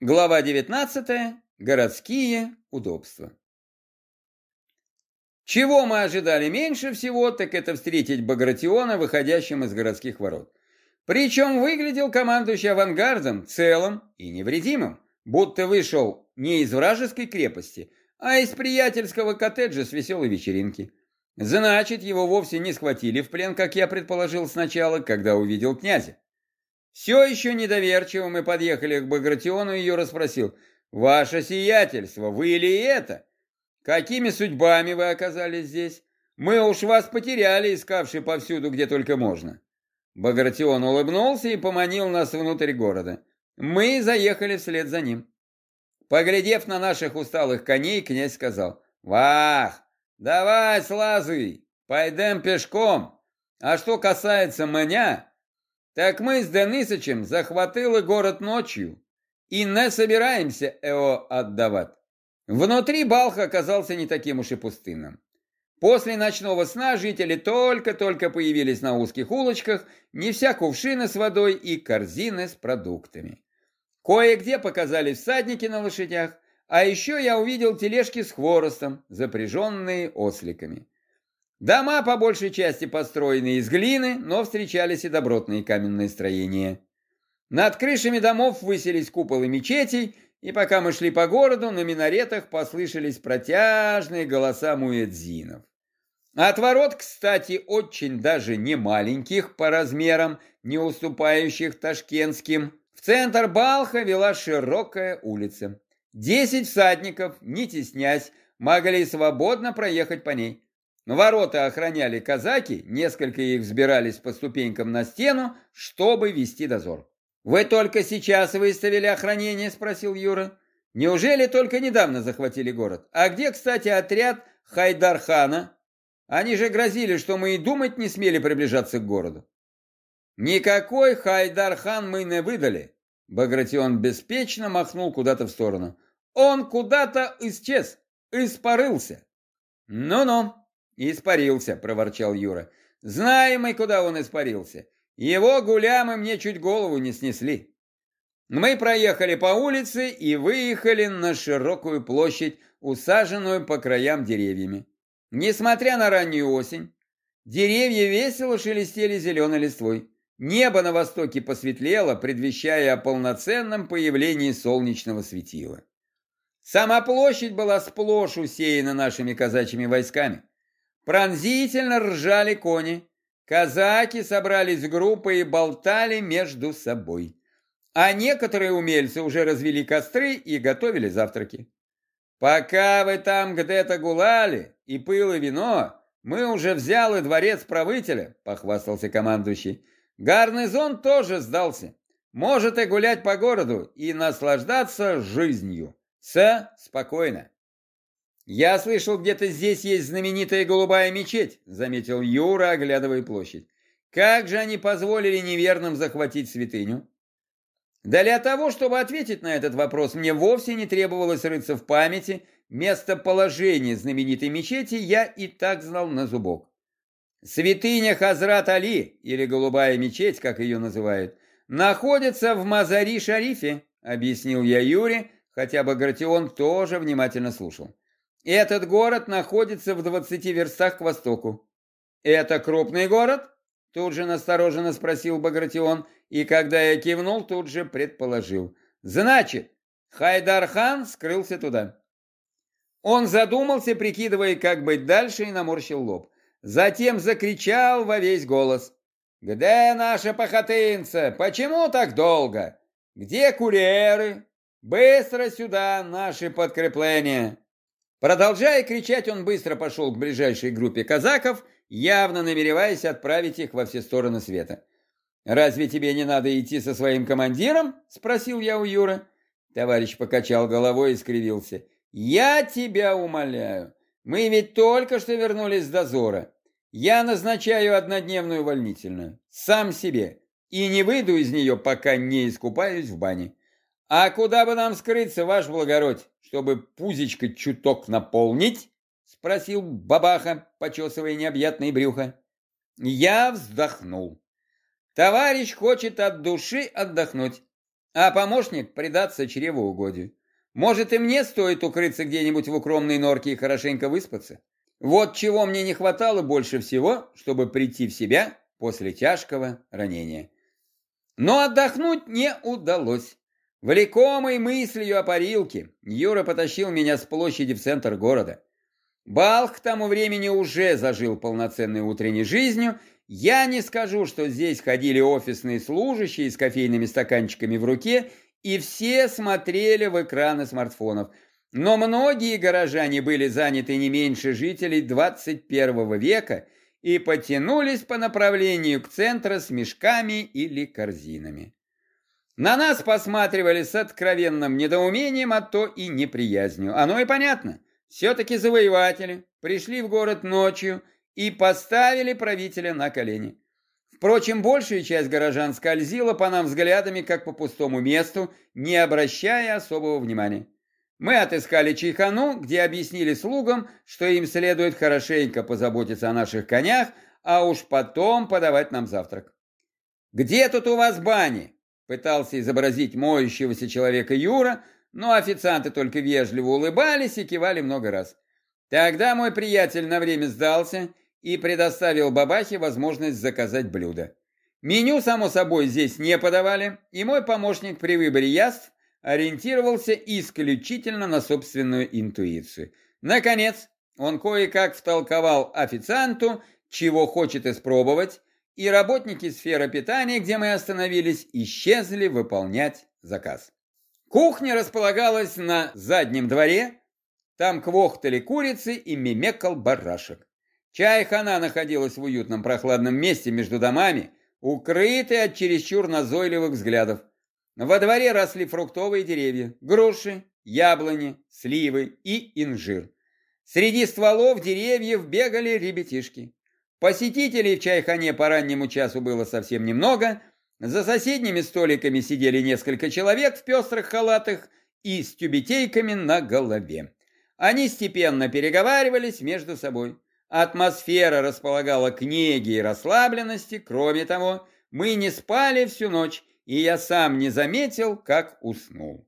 Глава 19. Городские удобства. Чего мы ожидали меньше всего, так это встретить Багратиона, выходящим из городских ворот. Причем выглядел командующий авангардом целым и невредимым, будто вышел не из вражеской крепости, а из приятельского коттеджа с веселой вечеринки. Значит, его вовсе не схватили в плен, как я предположил сначала, когда увидел князя. Все еще недоверчиво мы подъехали к Багратиону и ее расспросил. «Ваше сиятельство, вы ли это? Какими судьбами вы оказались здесь? Мы уж вас потеряли, искавшие повсюду, где только можно». Багратион улыбнулся и поманил нас внутрь города. Мы заехали вслед за ним. Поглядев на наших усталых коней, князь сказал, «Вах, давай, слазы, пойдем пешком. А что касается меня, так мы с Денисычем захватили город ночью и не собираемся его отдавать. Внутри Балха оказался не таким уж и пустынным. После ночного сна жители только-только появились на узких улочках, неся кувшины с водой и корзины с продуктами. Кое-где показались всадники на лошадях, а еще я увидел тележки с хворостом, запряженные осликами. Дома по большей части построены из глины, но встречались и добротные каменные строения. Над крышами домов высились куполы мечетей, и пока мы шли по городу, на минаретах послышались протяжные голоса муэдзинов. От ворот, кстати, очень даже не маленьких по размерам, не уступающих ташкентским, в центр Балха вела широкая улица. Десять всадников, не теснясь, могли свободно проехать по ней. Ворота охраняли казаки, несколько их взбирались по ступенькам на стену, чтобы вести дозор. «Вы только сейчас выставили охранение?» – спросил Юра. «Неужели только недавно захватили город? А где, кстати, отряд Хайдархана? Они же грозили, что мы и думать не смели приближаться к городу». «Никакой Хайдархан мы не выдали», – Багратион беспечно махнул куда-то в сторону. «Он куда-то исчез, испарился». «Ну-ну», «Испарился», — проворчал Юра. «Знаем мы, куда он испарился. Его гулямы мне чуть голову не снесли». Мы проехали по улице и выехали на широкую площадь, усаженную по краям деревьями. Несмотря на раннюю осень, деревья весело шелестели зеленой листвой. Небо на востоке посветлело, предвещая о полноценном появлении солнечного светила. Сама площадь была сплошь усеяна нашими казачьими войсками. Пронзительно ржали кони. Казаки собрались в группы и болтали между собой. А некоторые умельцы уже развели костры и готовили завтраки. «Пока вы там где-то гуляли и пыло вино, мы уже взяли дворец правителя», — похвастался командующий. «Гарнизон тоже сдался. Можете гулять по городу и наслаждаться жизнью. Все спокойно». «Я слышал, где-то здесь есть знаменитая голубая мечеть», — заметил Юра, оглядывая площадь. «Как же они позволили неверным захватить святыню?» Да для того, чтобы ответить на этот вопрос, мне вовсе не требовалось рыться в памяти. Местоположение знаменитой мечети я и так знал на зубок. Святыня Хазрат Али, или Голубая мечеть, как ее называют, находится в Мазари-Шарифе, объяснил я Юре, хотя Багратион тоже внимательно слушал. Этот город находится в 20 верстах к востоку. Это крупный город? Тут же настороженно спросил Багратион, и когда я кивнул, тут же предположил. Значит, Хайдар-хан скрылся туда. Он задумался, прикидывая, как быть дальше, и наморщил лоб. Затем закричал во весь голос. «Где наша пахотынца? Почему так долго? Где курьеры? Быстро сюда наши подкрепления!» Продолжая кричать, он быстро пошел к ближайшей группе казаков, явно намереваясь отправить их во все стороны света. «Разве тебе не надо идти со своим командиром?» – спросил я у Юры. Товарищ покачал головой и скривился. «Я тебя умоляю. Мы ведь только что вернулись с дозора. Я назначаю однодневную увольнительную. Сам себе. И не выйду из нее, пока не искупаюсь в бане. «А куда бы нам скрыться, ваш благородь, чтобы пузечко чуток наполнить?» — спросил бабаха, почесывая необъятное брюхо. Я вздохнул. Товарищ хочет от души отдохнуть. а помощник предаться чревоугодию. Может, и мне стоит укрыться где-нибудь в укромной норке и хорошенько выспаться? Вот чего мне не хватало больше всего, чтобы прийти в себя после тяжкого ранения. Но отдохнуть не удалось. Влекомой мыслью о парилке, Юра потащил меня с площади в центр города. Балх к тому времени уже зажил полноценной утренней жизнью. Я не скажу, что здесь ходили офисные служащие с кофейными стаканчиками в руке, и все смотрели в экраны смартфонов. Но многие горожане были заняты не меньше жителей 21 века и потянулись по направлению к центру с мешками или корзинами. На нас посматривали с откровенным недоумением, а то и неприязнью. Оно и понятно. Все-таки завоеватели пришли в город ночью и поставили правителя на колени. Впрочем, большая часть горожан скользила по нам взглядами, как по пустому месту, не обращая особого внимания. Мы отыскали чайхану, где объяснили слугам, что им следует хорошенько позаботиться о наших конях, а уж потом подавать нам завтрак. «Где тут у вас бани?» Пытался изобразить моющегося человека Юра, но официанты только вежливо улыбались и кивали много раз. Тогда мой приятель на время сдался и предоставил бабахе возможность заказать блюдо. Меню, само собой, здесь не подавали, и мой помощник при выборе яств ориентировался исключительно на собственную интуицию. Наконец, он кое-как втолковал официанту, чего хочет испробовать, и работники сферы питания, где мы остановились, исчезли выполнять заказ. Кухня располагалась на заднем дворе, там квохтали курицы и мимекал барашек. Чайхана находилась в уютном прохладном месте между домами, укрытой от чересчур назойливых взглядов. Во дворе росли фруктовые деревья, груши, яблони, сливы и инжир. Среди стволов деревьев бегали ребятишки. Посетителей в чайхане по раннему часу было совсем немного. За соседними столиками сидели несколько человек в пестрых халатах и с тюбетейками на голове. Они степенно переговаривались между собой. Атмосфера располагала к неге и расслабленности. Кроме того, мы не спали всю ночь, и я сам не заметил, как уснул.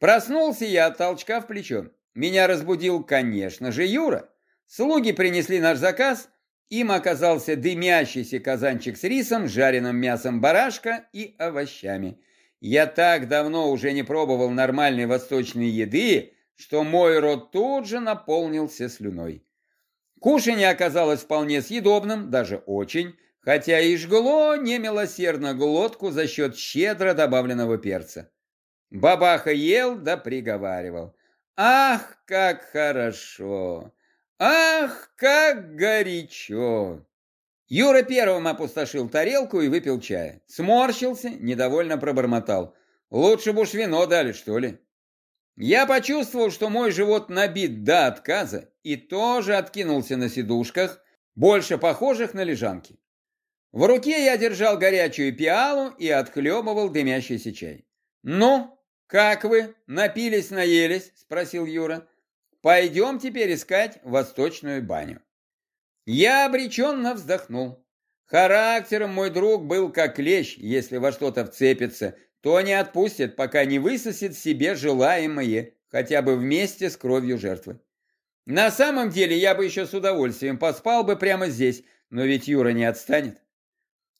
Проснулся я от толчка в плечо. Меня разбудил, конечно же, Юра. Слуги принесли наш заказ – им оказался дымящийся казанчик с рисом, жареным мясом барашка и овощами. Я так давно уже не пробовал нормальной восточной еды, что мой рот тут же наполнился слюной. Кушанье оказалось вполне съедобным, даже очень, хотя и жгло немилосердно глотку за счет щедро добавленного перца. Бабаха ел да приговаривал. «Ах, как хорошо! Ах, как горячо! Юра первым опустошил тарелку и выпил чая. Сморщился, недовольно пробормотал. Лучше бы уж вино дали, что ли. Я почувствовал, что мой живот набит до отказа и тоже откинулся на сидушках, больше похожих на лежанки. В руке я держал горячую пиалу и отхлебывал дымящийся чай. «Ну, как вы? Напились-наелись?» – спросил Юра. Пойдем теперь искать восточную баню. Я обреченно вздохнул. Характером мой друг был как лещ, если во что-то вцепится, то не отпустит, пока не высосет себе желаемое, хотя бы вместе с кровью жертвы. На самом деле я бы еще с удовольствием поспал бы прямо здесь, но ведь Юра не отстанет.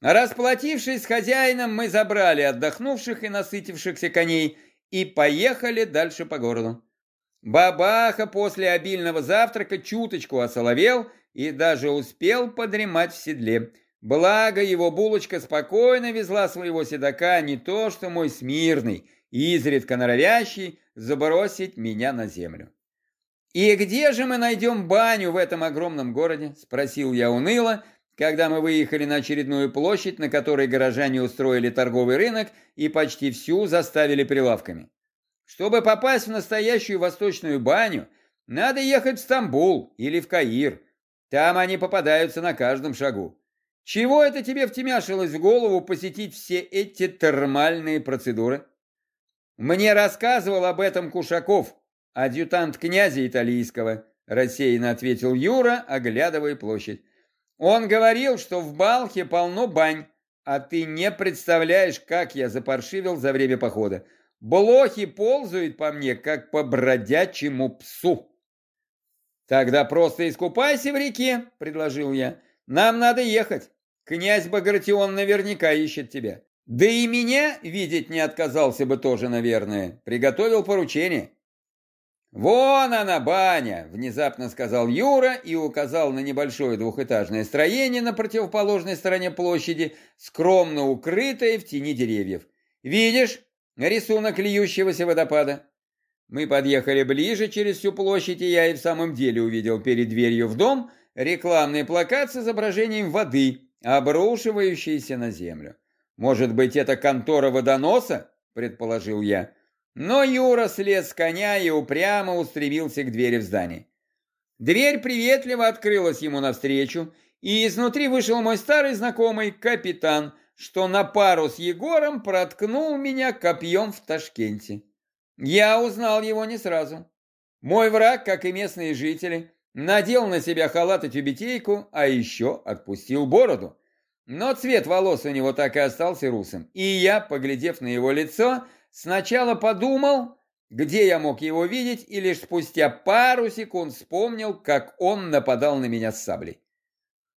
Расплатившись с хозяином, мы забрали отдохнувших и насытившихся коней и поехали дальше по городу. Бабаха после обильного завтрака чуточку осоловел и даже успел подремать в седле. Благо его булочка спокойно везла своего седока, не то что мой смирный, изредка норовящий забросить меня на землю. «И где же мы найдем баню в этом огромном городе?» – спросил я уныло, когда мы выехали на очередную площадь, на которой горожане устроили торговый рынок и почти всю заставили прилавками. Чтобы попасть в настоящую восточную баню, надо ехать в Стамбул или в Каир. Там они попадаются на каждом шагу. Чего это тебе втемяшилось в голову посетить все эти термальные процедуры? Мне рассказывал об этом Кушаков, адъютант князя италийского, рассеянно ответил Юра, оглядывая площадь. Он говорил, что в Балхе полно бань, а ты не представляешь, как я запаршивил за время похода. Блохи ползают по мне, как по бродячему псу. Тогда просто искупайся в реке, предложил я. Нам надо ехать. Князь Багратион наверняка ищет тебя. Да и меня видеть не отказался бы тоже, наверное. Приготовил поручение. «Вон она, баня!» – внезапно сказал Юра и указал на небольшое двухэтажное строение на противоположной стороне площади, скромно укрытое в тени деревьев. «Видишь рисунок льющегося водопада?» Мы подъехали ближе через всю площадь, и я и в самом деле увидел перед дверью в дом рекламный плакат с изображением воды, обрушивающейся на землю. «Может быть, это контора водоноса?» – предположил я. Но Юра слез с коня и упрямо устремился к двери в здание. Дверь приветливо открылась ему навстречу, и изнутри вышел мой старый знакомый капитан, что на пару с Егором проткнул меня копьем в Ташкенте. Я узнал его не сразу. Мой враг, как и местные жители, надел на себя халат и тюбетейку, а еще отпустил бороду. Но цвет волос у него так и остался русым, и я, поглядев на его лицо, Сначала подумал, где я мог его видеть, и лишь спустя пару секунд вспомнил, как он нападал на меня с саблей.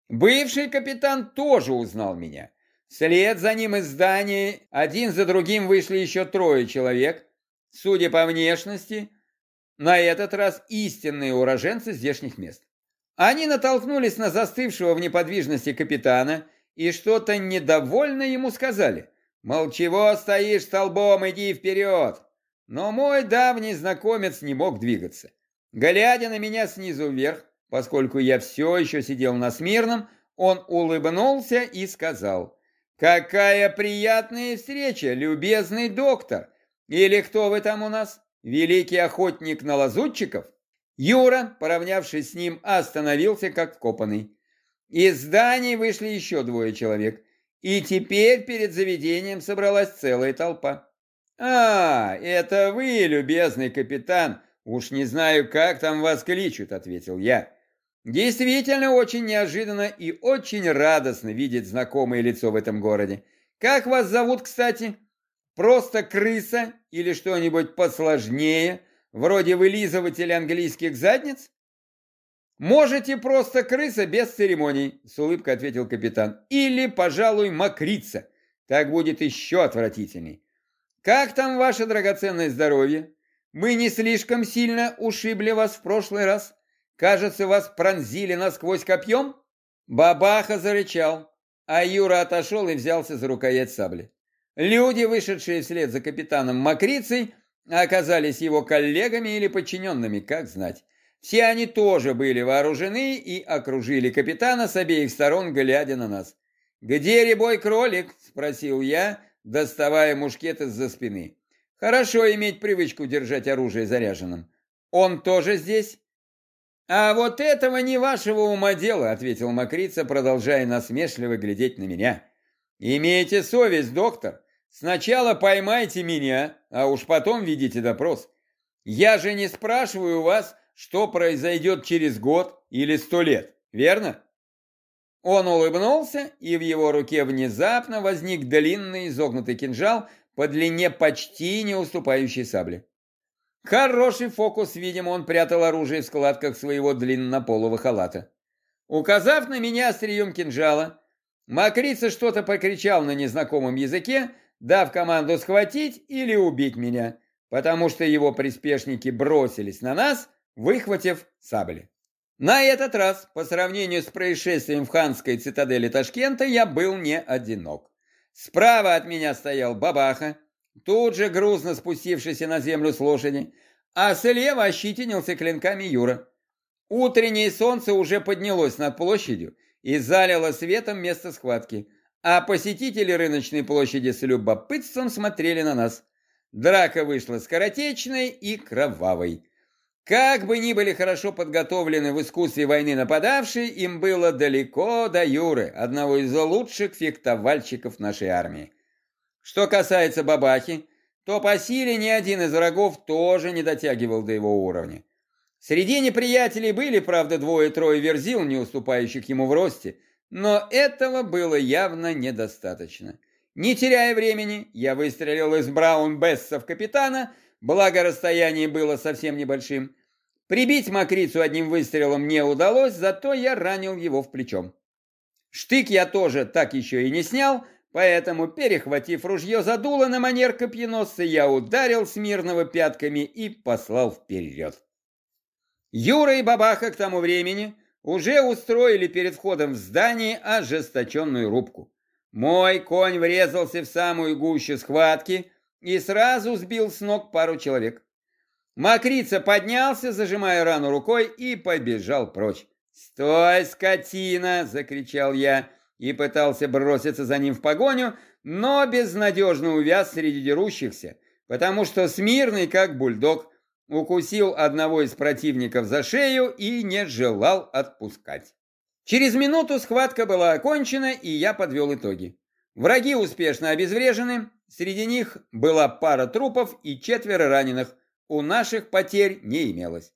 Бывший капитан тоже узнал меня. Вслед за ним из здания один за другим вышли еще трое человек. Судя по внешности, на этот раз истинные уроженцы здешних мест. Они натолкнулись на застывшего в неподвижности капитана и что-то недовольно ему сказали – Мол, чего стоишь столбом, иди вперед. Но мой давний знакомец не мог двигаться. Глядя на меня снизу вверх, поскольку я все еще сидел на смирном, он улыбнулся и сказал, «Какая приятная встреча, любезный доктор! Или кто вы там у нас? Великий охотник на лазутчиков?» Юра, поравнявшись с ним, остановился как вкопанный. Из зданий вышли еще двое человек. И теперь перед заведением собралась целая толпа. «А, это вы, любезный капитан, уж не знаю, как там вас кличут», — ответил я. «Действительно очень неожиданно и очень радостно видеть знакомое лицо в этом городе. Как вас зовут, кстати? Просто крыса или что-нибудь посложнее, вроде вылизывателя английских задниц?» «Можете просто крыса без церемоний», — с улыбкой ответил капитан. «Или, пожалуй, мокрица. Так будет еще отвратительней. Как там ваше драгоценное здоровье? Мы не слишком сильно ушибли вас в прошлый раз? Кажется, вас пронзили насквозь копьем?» Бабаха зарычал, а Юра отошел и взялся за рукоять сабли. Люди, вышедшие вслед за капитаном Мокрицей, оказались его коллегами или подчиненными, как знать. Все они тоже были вооружены и окружили капитана с обеих сторон, глядя на нас. «Где рябой кролик?» – спросил я, доставая мушкет из-за спины. «Хорошо иметь привычку держать оружие заряженным. Он тоже здесь?» «А вот этого не вашего ума дело», — ответил Макрица, продолжая насмешливо глядеть на меня. «Имейте совесть, доктор. Сначала поймайте меня, а уж потом ведите допрос. Я же не спрашиваю вас, что произойдет через год или сто лет, верно? Он улыбнулся, и в его руке внезапно возник длинный изогнутый кинжал по длине почти не уступающей сабли. Хороший фокус, видимо, он прятал оружие в складках своего длиннополого халата. Указав на меня острием кинжала, Макрица что-то покричал на незнакомом языке, дав команду схватить или убить меня, потому что его приспешники бросились на нас, выхватив сабли. На этот раз, по сравнению с происшествием в ханской цитадели Ташкента, я был не одинок. Справа от меня стоял бабаха, тут же грузно спустившийся на землю с лошади, а слева ощетинился клинками Юра. Утреннее солнце уже поднялось над площадью и залило светом место схватки, а посетители рыночной площади с любопытством смотрели на нас. Драка вышла скоротечной и кровавой. Как бы ни были хорошо подготовлены в искусстве войны нападавшие, им было далеко до Юры, одного из лучших фехтовальщиков нашей армии. Что касается Бабахи, то по силе ни один из врагов тоже не дотягивал до его уровня. Среди неприятелей были, правда, двое-трое верзил, не уступающих ему в росте, но этого было явно недостаточно. Не теряя времени, я выстрелил из Браун-Бесса в капитана, благо расстояние было совсем небольшим. Прибить мокрицу одним выстрелом не удалось, зато я ранил его в плечо. Штык я тоже так еще и не снял, поэтому, перехватив ружье за дуло на манер копьеносца, я ударил Смирного пятками и послал вперед. Юра и Бабаха к тому времени уже устроили перед входом в здание ожесточенную рубку. Мой конь врезался в самую гущу схватки и сразу сбил с ног пару человек. Макрица поднялся, зажимая рану рукой, и побежал прочь. «Стой, скотина!» — закричал я и пытался броситься за ним в погоню, но безнадежно увяз среди дерущихся, потому что смирный, как бульдог, укусил одного из противников за шею и не желал отпускать. Через минуту схватка была окончена, и я подвел итоги. Враги успешно обезврежены, среди них была пара трупов и четверо раненых, у наших потерь не имелось.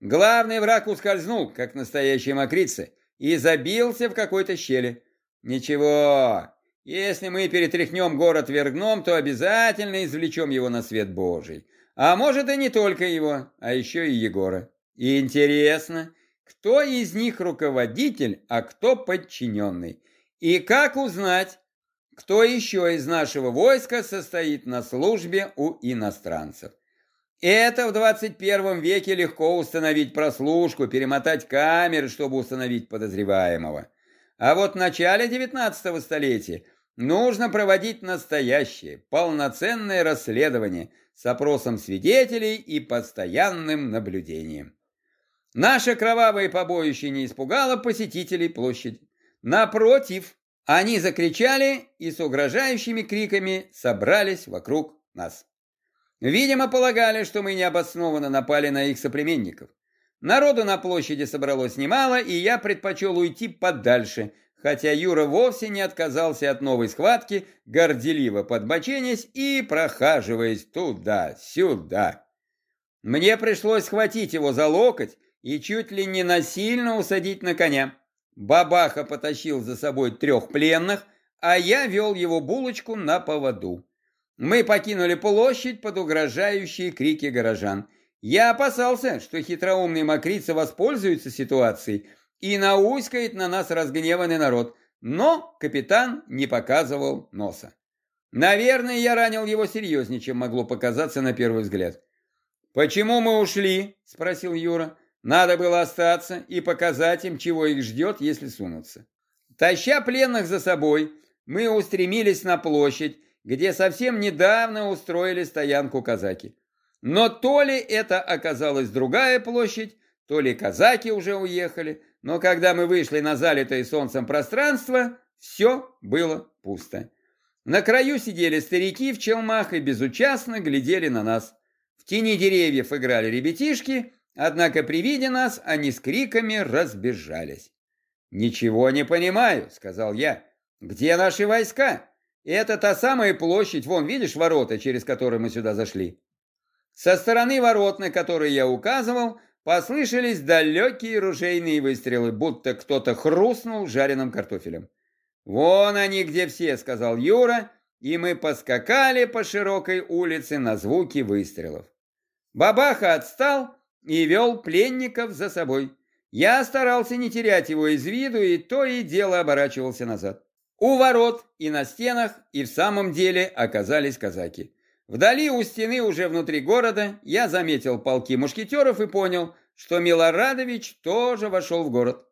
Главный враг ускользнул, как настоящие мокрицы, и забился в какой-то щели. Ничего, если мы перетряхнем город вергном, то обязательно извлечем его на свет Божий. А может и не только его, а еще и Егора. И интересно, кто из них руководитель, а кто подчиненный. И как узнать, кто еще из нашего войска состоит на службе у иностранцев. Это в 21 веке легко установить прослушку, перемотать камеры, чтобы установить подозреваемого. А вот в начале 19 столетия нужно проводить настоящее, полноценное расследование с опросом свидетелей и постоянным наблюдением. Наше кровавое побоище не испугало посетителей площади. Напротив, они закричали и с угрожающими криками собрались вокруг нас. Видимо, полагали, что мы необоснованно напали на их соплеменников. Народу на площади собралось немало, и я предпочел уйти подальше, хотя Юра вовсе не отказался от новой схватки, горделиво подбоченясь и прохаживаясь туда-сюда. Мне пришлось схватить его за локоть и чуть ли не насильно усадить на коня. Бабаха потащил за собой трех пленных, а я вел его булочку на поводу. Мы покинули площадь под угрожающие крики горожан. Я опасался, что хитроумный мокрица воспользуется ситуацией и науськает на нас разгневанный народ, но капитан не показывал носа. Наверное, я ранил его серьезнее, чем могло показаться на первый взгляд. «Почему мы ушли?» – спросил Юра. Надо было остаться и показать им, чего их ждет, если сунутся. Таща пленных за собой, мы устремились на площадь, где совсем недавно устроили стоянку казаки. Но то ли это оказалась другая площадь, то ли казаки уже уехали, но когда мы вышли на залитое солнцем пространство, все было пусто. На краю сидели старики в челмах и безучастно глядели на нас. В тени деревьев играли ребятишки, Однако при виде нас они с криками разбежались. «Ничего не понимаю», — сказал я. «Где наши войска? Это та самая площадь, вон, видишь ворота, через которые мы сюда зашли?» Со стороны ворот, на которые я указывал, послышались далекие ружейные выстрелы, будто кто-то хрустнул жареным картофелем. «Вон они где все», — сказал Юра, и мы поскакали по широкой улице на звуки выстрелов. Бабаха отстал, и вел пленников за собой. Я старался не терять его из виду и то и дело оборачивался назад. У ворот и на стенах и в самом деле оказались казаки. Вдали у стены, уже внутри города, я заметил полки мушкетеров и понял, что Милорадович тоже вошел в город.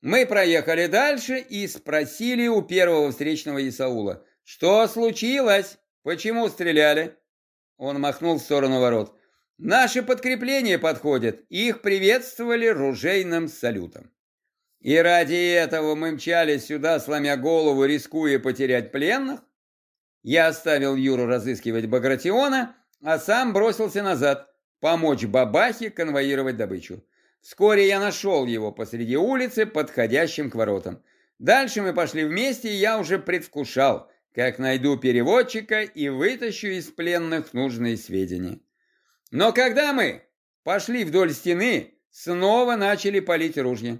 Мы проехали дальше и спросили у первого встречного Исаула, что случилось, почему стреляли? Он махнул в сторону ворот. Наши подкрепления подходят, их приветствовали ружейным салютом. И ради этого мы мчались сюда, сломя голову, рискуя потерять пленных? Я оставил Юру разыскивать Багратиона, а сам бросился назад, помочь бабахе конвоировать добычу. Вскоре я нашел его посреди улицы, подходящим к воротам. Дальше мы пошли вместе, и я уже предвкушал, как найду переводчика и вытащу из пленных нужные сведения. Но когда мы пошли вдоль стены, снова начали палить ружья.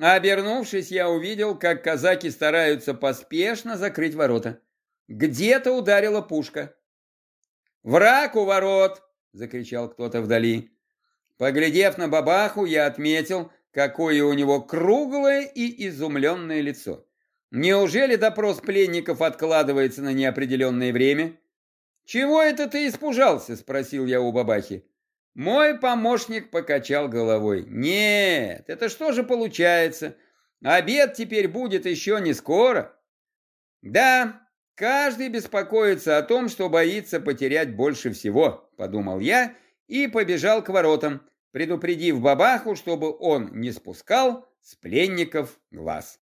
Обернувшись, я увидел, как казаки стараются поспешно закрыть ворота. Где-то ударила пушка. «Враг у ворот!» — закричал кто-то вдали. Поглядев на бабаху, я отметил, какое у него круглое и изумленное лицо. Неужели допрос пленников откладывается на неопределенное время? «Чего это ты испужался?» – спросил я у бабахи. Мой помощник покачал головой. «Нет, это что же получается? Обед теперь будет еще не скоро». «Да, каждый беспокоится о том, что боится потерять больше всего», – подумал я и побежал к воротам, предупредив бабаху, чтобы он не спускал с пленников глаз.